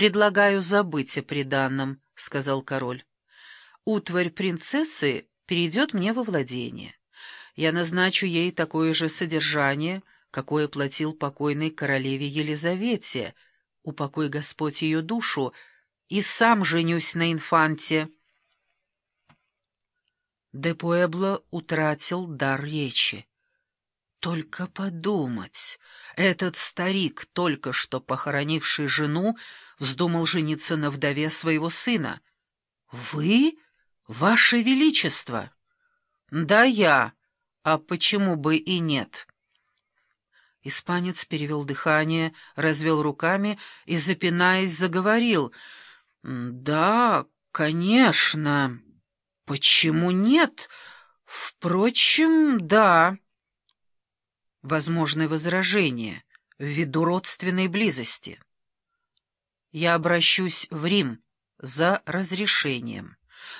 предлагаю забыть о приданном», — сказал король. «Утварь принцессы перейдет мне во владение. Я назначу ей такое же содержание, какое платил покойной королеве Елизавете, упокой Господь ее душу, и сам женюсь на инфанте». Де утратил дар речи. Только подумать, этот старик, только что похоронивший жену, вздумал жениться на вдове своего сына. «Вы, ваше величество?» «Да, я. А почему бы и нет?» Испанец перевел дыхание, развел руками и, запинаясь, заговорил. «Да, конечно. Почему нет? Впрочем, да» возможны возражения ввиду родственной близости. Я обращусь в Рим за разрешением.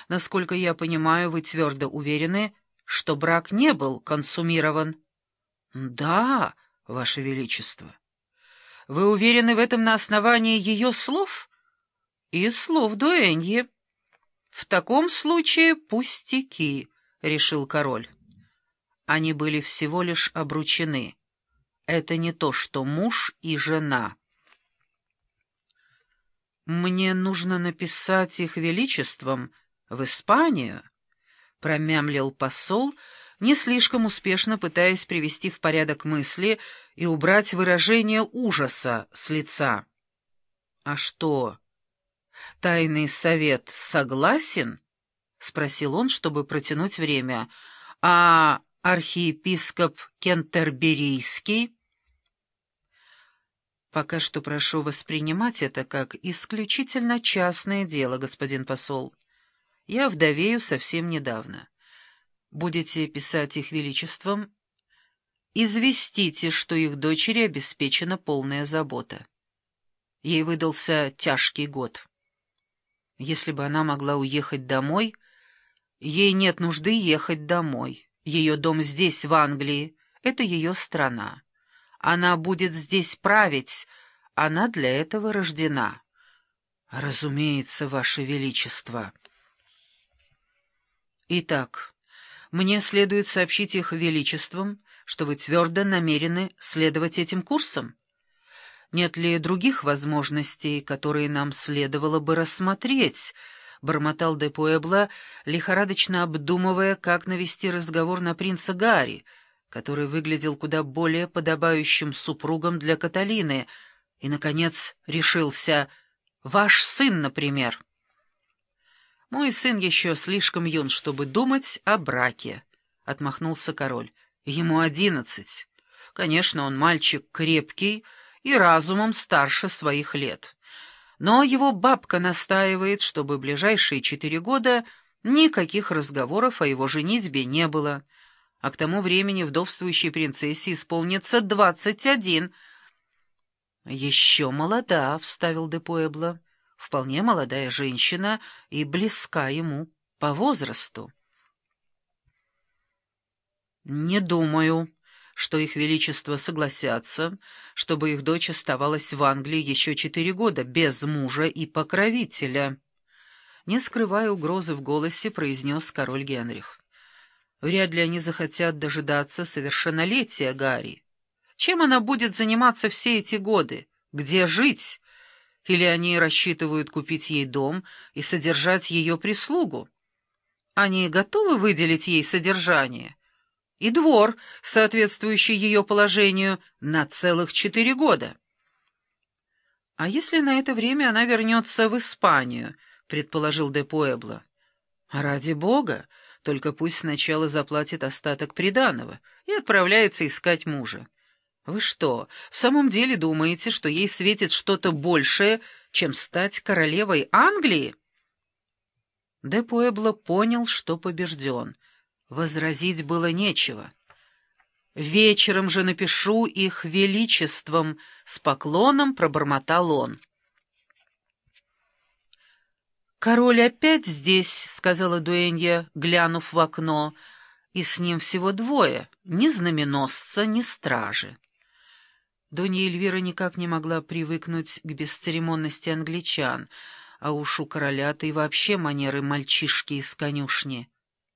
Насколько я понимаю, вы твердо уверены, что брак не был консумирован. — Да, Ваше Величество. — Вы уверены в этом на основании ее слов? — И слов Дуэньи. — В таком случае пустяки, — решил король. Они были всего лишь обручены. Это не то, что муж и жена. «Мне нужно написать их величеством в Испанию», — промямлил посол, не слишком успешно пытаясь привести в порядок мысли и убрать выражение ужаса с лица. «А что, тайный совет согласен?» — спросил он, чтобы протянуть время. «А архиепископ Кентерберийский. Пока что прошу воспринимать это как исключительно частное дело, господин посол. Я вдовею совсем недавно. Будете писать их величеством, известите, что их дочери обеспечена полная забота. Ей выдался тяжкий год. Если бы она могла уехать домой, ей нет нужды ехать домой. Ее дом здесь, в Англии. Это ее страна. Она будет здесь править. Она для этого рождена. Разумеется, Ваше Величество. Итак, мне следует сообщить их Величествам, что вы твердо намерены следовать этим курсам. Нет ли других возможностей, которые нам следовало бы рассмотреть, —— бормотал де Пуэбло, лихорадочно обдумывая, как навести разговор на принца Гарри, который выглядел куда более подобающим супругом для Каталины, и, наконец, решился «Ваш сын, например». «Мой сын еще слишком юн, чтобы думать о браке», — отмахнулся король. «Ему одиннадцать. Конечно, он мальчик крепкий и разумом старше своих лет». Но его бабка настаивает, чтобы ближайшие четыре года никаких разговоров о его женитьбе не было, а к тому времени вдовствующей принцессе исполнится двадцать один. «Еще молода», — вставил де Пуэбло, — «вполне молодая женщина и близка ему по возрасту». «Не думаю», что их величество согласятся, чтобы их дочь оставалась в Англии еще четыре года, без мужа и покровителя. Не скрывая угрозы в голосе, произнес король Генрих. Вряд ли они захотят дожидаться совершеннолетия Гарри. Чем она будет заниматься все эти годы? Где жить? Или они рассчитывают купить ей дом и содержать ее прислугу? Они готовы выделить ей содержание? и двор, соответствующий ее положению, на целых четыре года. «А если на это время она вернется в Испанию?» — предположил де Пуэбло. «Ради бога, только пусть сначала заплатит остаток приданого и отправляется искать мужа. Вы что, в самом деле думаете, что ей светит что-то большее, чем стать королевой Англии?» Де Пуэбло понял, что побежден — Возразить было нечего. «Вечером же напишу их величеством», — с поклоном пробормотал он. «Король опять здесь», — сказала Дуэнья, глянув в окно, — «и с ним всего двое, ни знаменосца, ни стражи». Донья Эльвира никак не могла привыкнуть к бесцеремонности англичан, а уж у короля-то и вообще манеры мальчишки из конюшни.